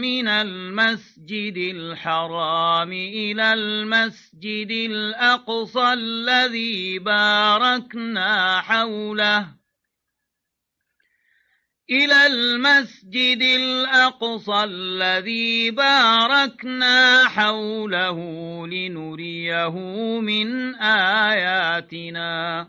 من المسجد الحرام إلى المسجد الأقصى الذي باركنا حوله. إلى المسجد الأقصى الذي باركنا حوله لنريه من آياتنا.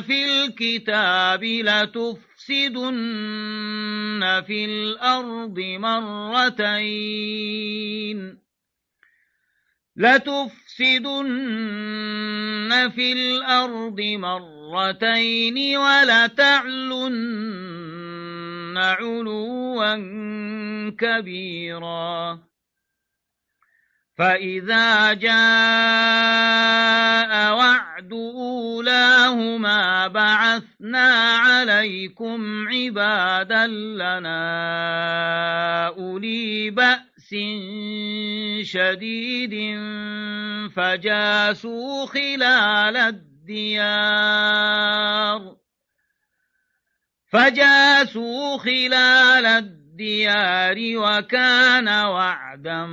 في الكتاب لتفسدن في الأرض مرتين. لتفسدن في الأرض مرتين ولتعلن علوا كبيرا. فإذا جاء وعد أولاهما بعثنا عليكم عبادا لنا أولي بأس شديد فجاسوا خلال الديار فجاسوا خلال الديار وكان وعدا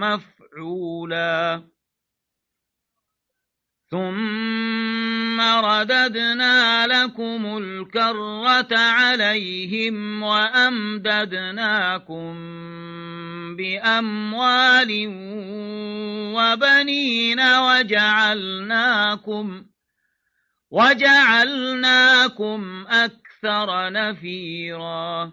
مفعولا. ثم رددنا لكم الكرة عليهم وأمددناكم بأموال وبنين وجعلناكم وجعلناكم أكثر نفيرا.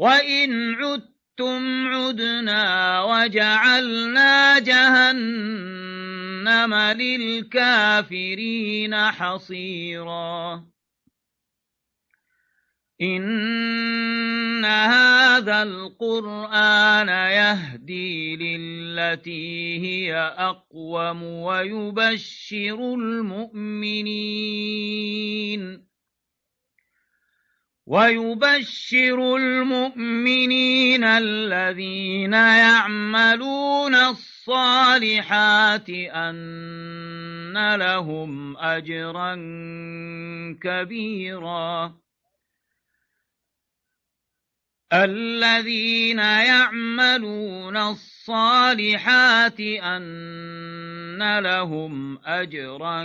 وإن عدتم عدنا وجعلنا جهنم للكافرين حصيراً إن هذا القرآن يهدي للتي هي أقوم ويبشر المؤمنين ويبشر المؤمنين الذين يعملون الصالحات أن لهم أجرا كبيراً. الذين يعملون الصالحات أن لهم أجرا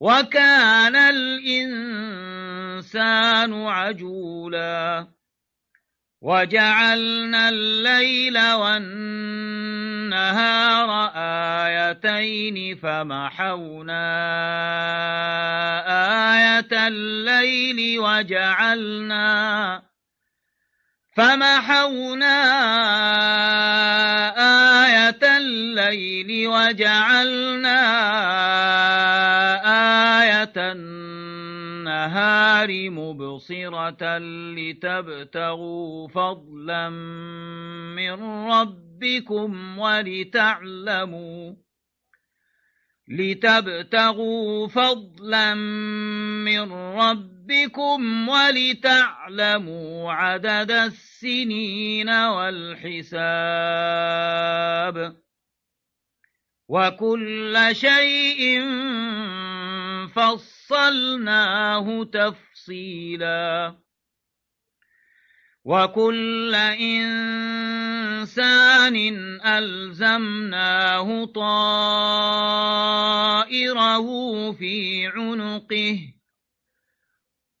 وكان الإنسان عجولا. وجعلنا الليل والنهار آيتين فمحونا آية الليل وجعلنا فمحونا آية الليل وجعلنا النهار مبصرة لتبتغوا فضلا من ربكم ولتعلموا لتبتغوا فضلا من ربكم ولتعلموا عدد السنين والحساب وكل شيء فصلناه تفصيلا وكل إنسان ألزمناه طائره في عنقه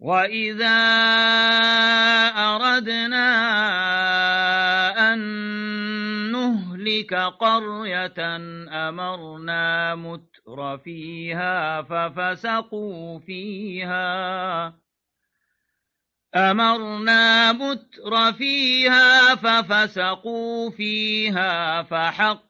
وإذا أردنا أن نهلك قرية أمرنا متر فيها ففسقوا فيها أمرنا متر فيها ففسقوا فيها فحق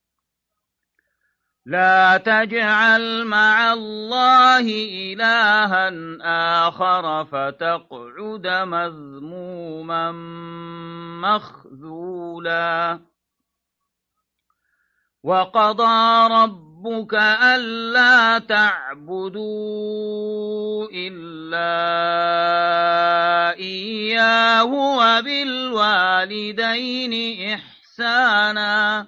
لا تجعل مع الله إلها آخر فتقعد مذموما مخذولا. وقضى ربك ألا تعبدوا إلا إياه وبالوالدين إحسانا.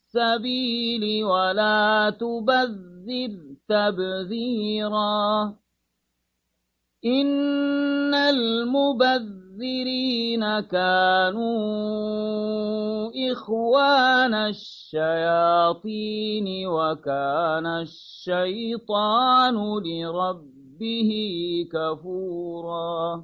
ولا تبذر تَبْذِيرًا. إِنَّ الْمُبَذِّرِينَ كَانُوا إِخْوَانَ الشَّيَاطِينِ وَكَانَ الشَّيْطَانُ لِرَبِّهِ كَفُورًا.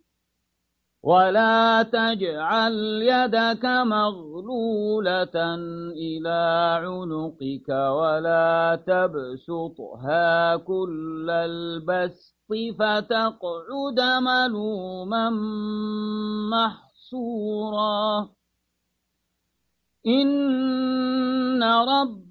ولا تجعل يدك مغلولة إلى عنقك ولا تبسطها كل البسط فتقعد ملوما محسورا إن رب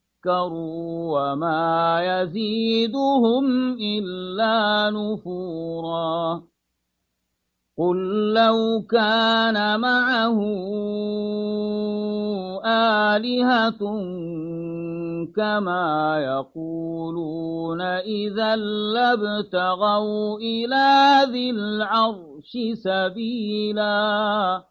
ذكروا وما يزيدهم إلا نفورا قل لو كان معه آلهة كما يقولون إذا لابتغوا إلى ذي العرش سبيلاً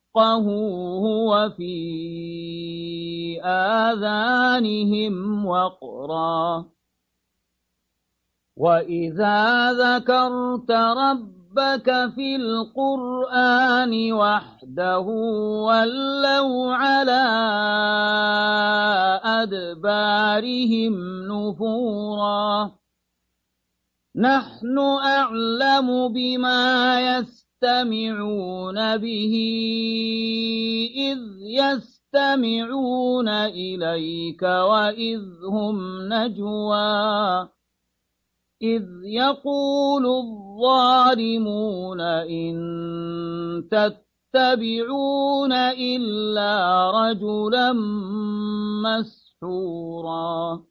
يفقهوه وفي آذانهم وقرا وإذا ذكرت ربك في القرآن وحده ولوا على أدبارهم نفورا نحن أعلم بما يسرون يستمعون به إذ يستمعون إليك وإذ هم نجوى. إذ يقول الظالمون إن تتبعون إلا رجلا مسحورا.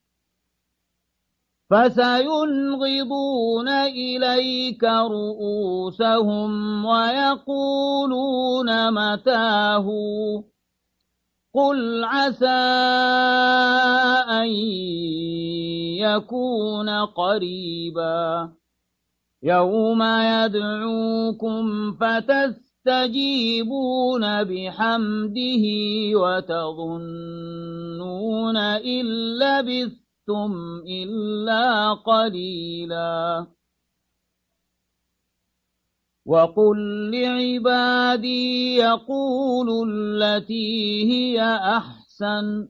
فسينغضون إليك رؤوسهم ويقولون متاه. قل عسى أن يكون قريبا. يوم يدعوكم فتستجيبون بحمده وتظنون إن لبثتم إلا قليلا وقل لعبادي يقولوا التي هي أحسن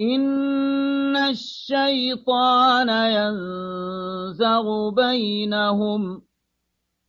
إن الشيطان ينزغ بينهم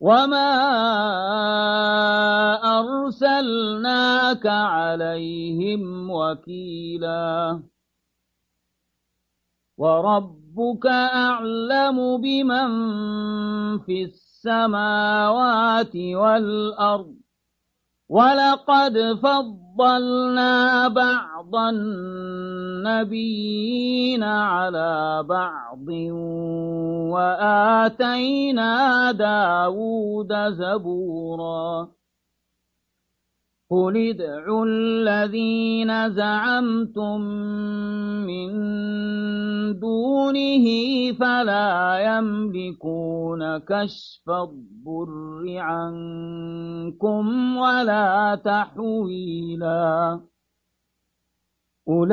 وما أرسلناك عليهم وكيلا وربك أعلم بمن في السماوات والأرض ولقد فضلنا بعض النبيين على بعض وآتينا داود زبورا. قل ادعوا الذين زعمتم فلا يملكون كشف الضر عنكم ولا تحويلا. أولئك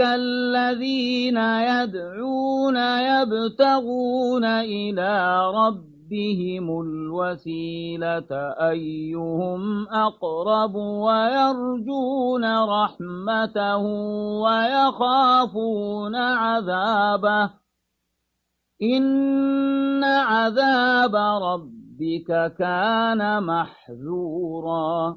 الذين يدعون يبتغون إلى رب ربهم الوسيلة أيهم أقرب ويرجون رحمته ويخافون عذابه إن عذاب ربك كان محذورا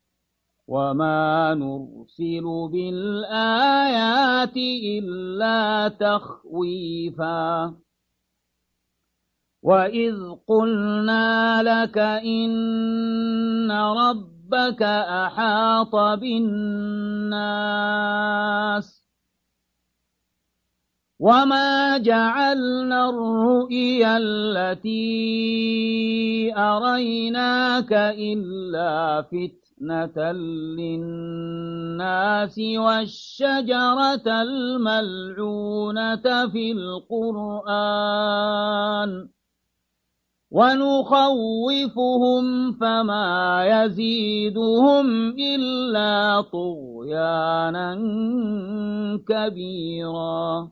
وما نرسل بالآيات إلا تخويفا وإذ قلنا لك إن ربك أحاط بالناس وما جعلنا الرؤيا التي أريناك إلا فتنة للناس والشجرة الملعونة في القرآن ونخوفهم فما يزيدهم إلا طغيانا كبيرا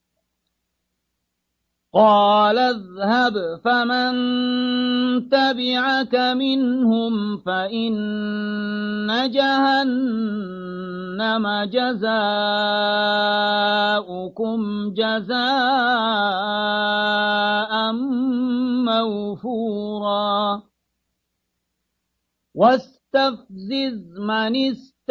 قال اذهب فمن تبعك منهم فإن جهنم جزاؤكم جزاء موفورا. واستفزز من استفزز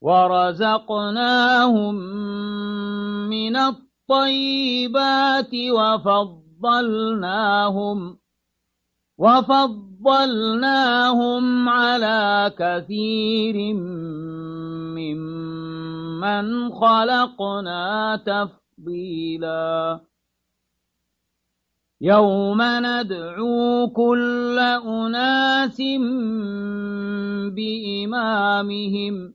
ورزقناهم من الطيبات وفضلناهم وفضلناهم على كثير ممن خلقنا تفضيلا يوم ندعو كل أناس بإمامهم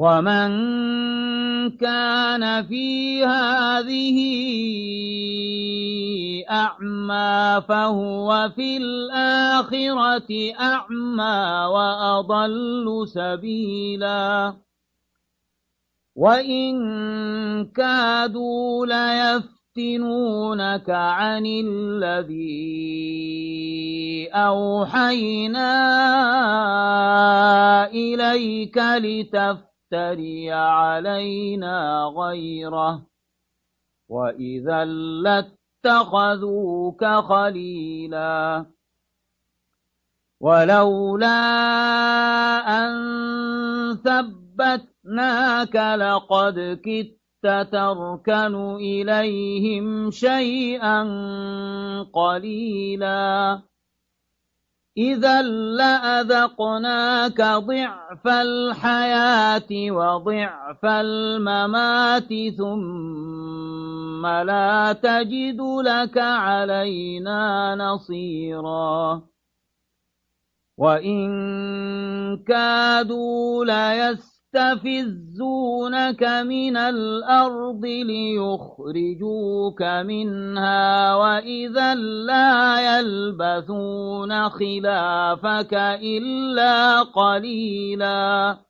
ومن كان في هذه أعمى فهو في الآخرة أعمى وأضل سبيلا وإن كادوا ليفتنونك عن الذي أوحينا إليك لتفتن تفتري علينا غيره وإذا لاتخذوك خليلا ولولا أن ثبتناك لقد كدت تركن إليهم شيئا قليلا إذا لأذقناك ضعف الحياة وضعف الممات ثم لا تجد لك علينا نصيرا. وإن كادوا ليس يستفزونك من الأرض ليخرجوك منها وإذا لا يلبثون خلافك إلا قليلاً.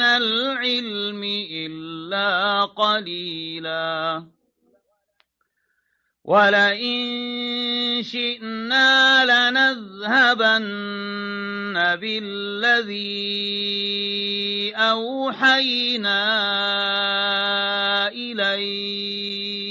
من العلم إلا قليلا ولئن شئنا لنذهبن بالذي أوحينا إليك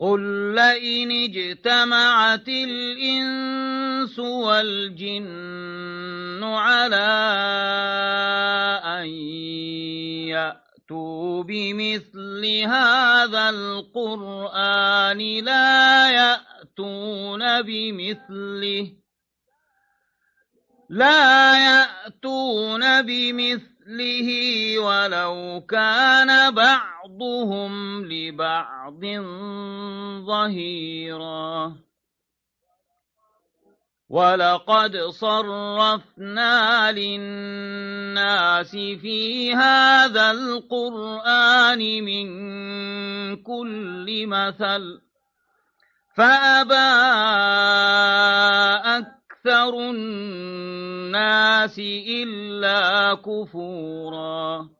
قل لئن اجتمعت الإنس والجن على أن يأتوا بمثل هذا القرآن لا يأتون بمثله لا يأتون بمثله ولو كان بعضهم لبعض ظهيرا. ولقد صرفنا للناس في هذا القرآن من كل مثل فأبى أكثر الناس إلا كفورا.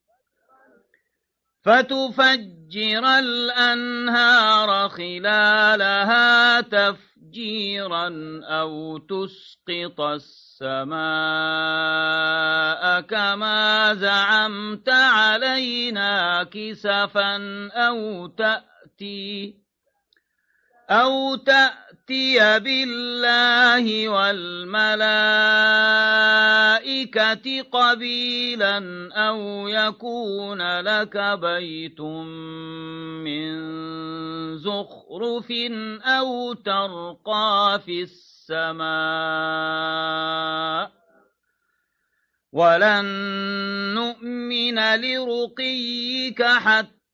فتفجر الأنهار خلالها تفجيرا أو تسقط السماء كما زعمت علينا كسفا أو تأتي أو تأتي بالله والملائكة قبيلا أو يكون لك بيت من زخرف أو ترقى في السماء ولن نؤمن لرقيك حتى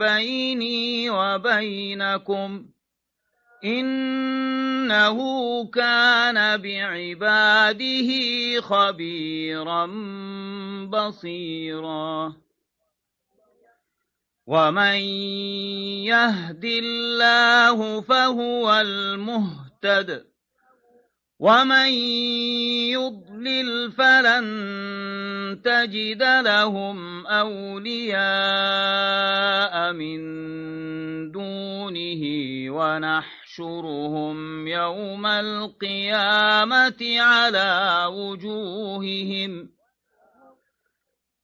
بيني وبينكم إنه كان بعباده خبيرا بصيرا ومن يهد الله فهو المهتد ومن يضلل فلن تجد لهم أولياء من دونه ونحشرهم يوم القيامة على وجوههم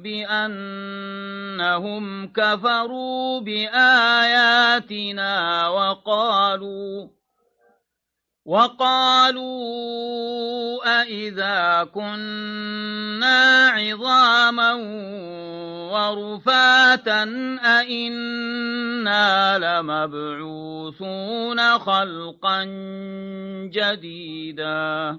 بأنهم كفروا بآياتنا وقالوا وقالوا أئذا كنا عظاما ورفاتا أئنا لمبعوثون خلقا جديدا.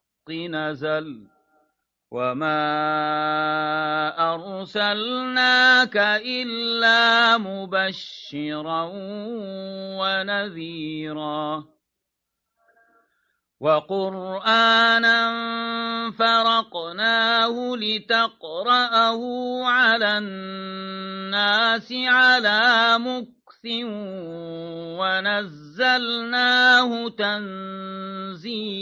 نزل وما أرسلناك إلا مبشرا ونذيرا وقرآنا فرقناه لتقرأه على الناس على مكث ونزلناه تنزيلا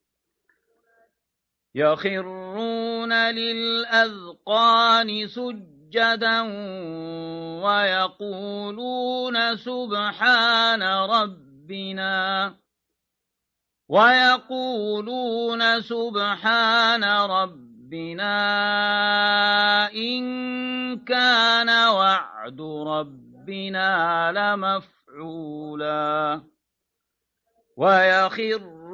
يخرون للأذقان سجدا ويقولون سبحان ربنا ويقولون سبحان ربنا إن كان وعد ربنا لمفعولا